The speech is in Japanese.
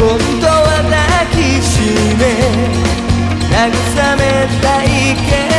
本当は抱きしめ慰めたいけど